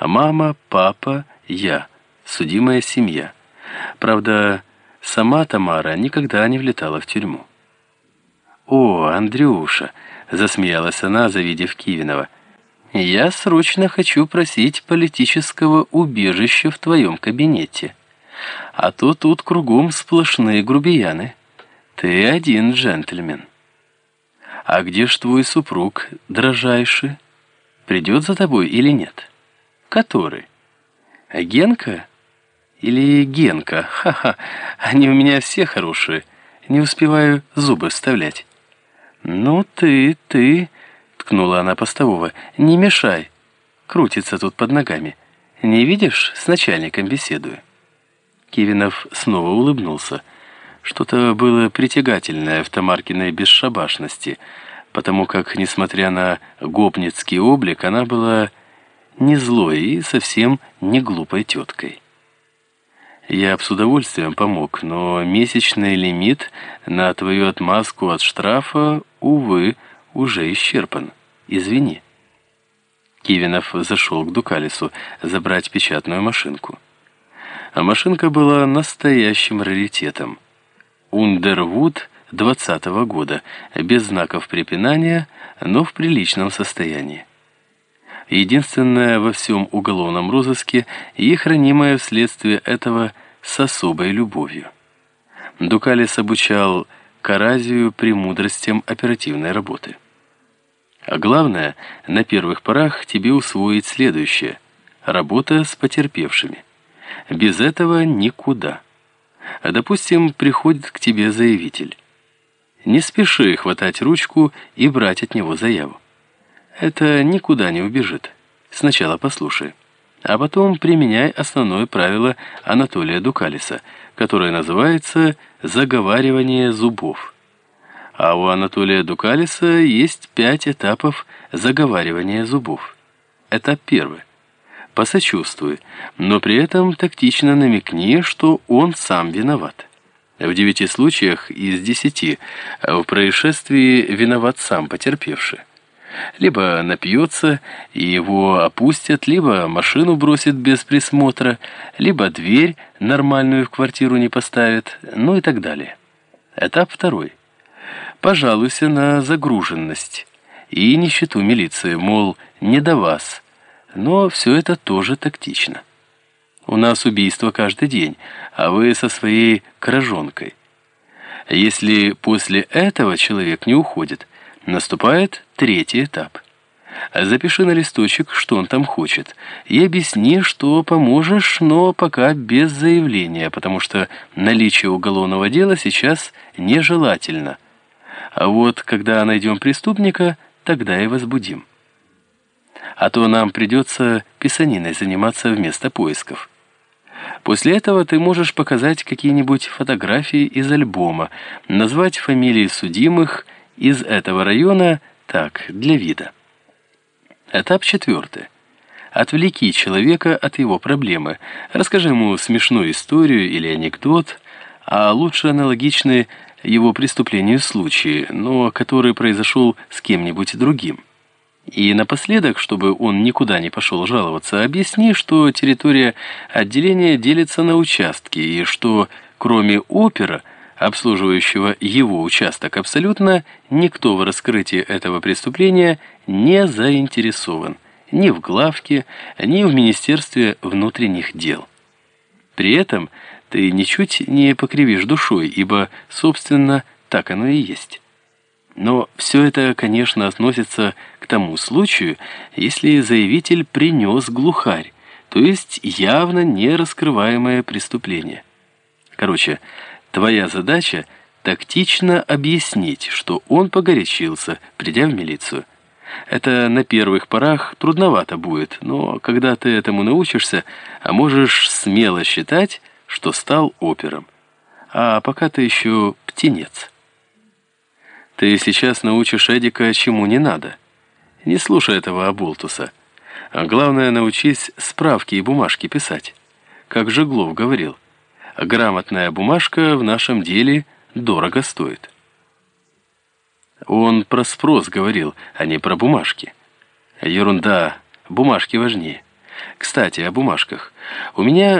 Мама, папа, я. Судимая семья. Правда, сама Тамара никогда не влетала в тюрьму. «О, Андрюша!» — засмеялась она, завидев Кивинова. «Я срочно хочу просить политического убежища в твоем кабинете. А то тут кругом сплошные грубияны. Ты один джентльмен». «А где ж твой супруг, дрожайший? Придет за тобой или нет?» «Который?» «А Генка?» «Или Генка? Ха-ха, они у меня все хорошие. Не успеваю зубы вставлять». «Ну ты, ты...» — ткнула она постового. «Не мешай. Крутится тут под ногами. Не видишь, с начальником беседую». Кивинов снова улыбнулся. Что-то было притягательное в Тамаркиной бесшабашности, потому как, несмотря на гопницкий облик, она была не злой и совсем не глупой теткой. Я б с удовольствием помог, но месячный лимит на твою отмазку от штрафа, увы, уже исчерпан. Извини. Кивинов зашел к Дукалису забрать печатную машинку. А машинка была настоящим раритетом. Ундервуд 20-го года, без знаков препинания, но в приличном состоянии. Единственное во всем уголовном розыске и хранимое вследствие этого с особой любовью. Дукалис обучал Каразию премудростям оперативной работы. А главное, на первых порах тебе усвоить следующее – работа с потерпевшими. Без этого никуда. Допустим, приходит к тебе заявитель. Не спеши хватать ручку и брать от него заяву. Это никуда не убежит. Сначала послушай. А потом применяй основное правило Анатолия Дукалиса, которое называется «заговаривание зубов». А у Анатолия Дукалиса есть пять этапов заговаривания зубов. Этап первый. Посочувствуй, но при этом тактично намекни, что он сам виноват. В девяти случаях из десяти в происшествии виноват сам потерпевший. Либо напьется, и его опустят, либо машину бросит без присмотра, либо дверь нормальную в квартиру не поставят, ну и так далее. Этап второй. Пожалуйся на загруженность и нищету милиции, мол, не до вас. Но все это тоже тактично. У нас убийство каждый день, а вы со своей кражонкой. Если после этого человек не уходит – Наступает третий этап. Запиши на листочек, что он там хочет, и объясни, что поможешь, но пока без заявления, потому что наличие уголовного дела сейчас нежелательно. А вот когда найдем преступника, тогда и возбудим. А то нам придется писаниной заниматься вместо поисков. После этого ты можешь показать какие-нибудь фотографии из альбома, назвать фамилии судимых из этого района так, для вида. Этап четвертый. Отвлеки человека от его проблемы. Расскажи ему смешную историю или анекдот, а лучше аналогичный его преступлению случай, но который произошел с кем-нибудь другим. И напоследок, чтобы он никуда не пошел жаловаться, объясни, что территория отделения делится на участки, и что, кроме опера, обслуживающего его участок, абсолютно никто в раскрытии этого преступления не заинтересован ни в главке, ни в Министерстве внутренних дел. При этом ты ничуть не покривишь душой, ибо, собственно, так оно и есть. Но все это, конечно, относится к тому случаю, если заявитель принес глухарь, то есть явно не раскрываемое преступление. Короче, Твоя задача – тактично объяснить, что он погорячился, придя в милицию. Это на первых порах трудновато будет, но когда ты этому научишься, а можешь смело считать, что стал опером. А пока ты еще птенец. Ты сейчас научишь Эдика чему не надо. Не слушай этого оболтуса. А главное, научись справки и бумажки писать. Как Жеглов говорил – грамотная бумажка в нашем деле дорого стоит. Он про спрос говорил, а не про бумажки. Ерунда, бумажки важнее. Кстати, о бумажках. У меня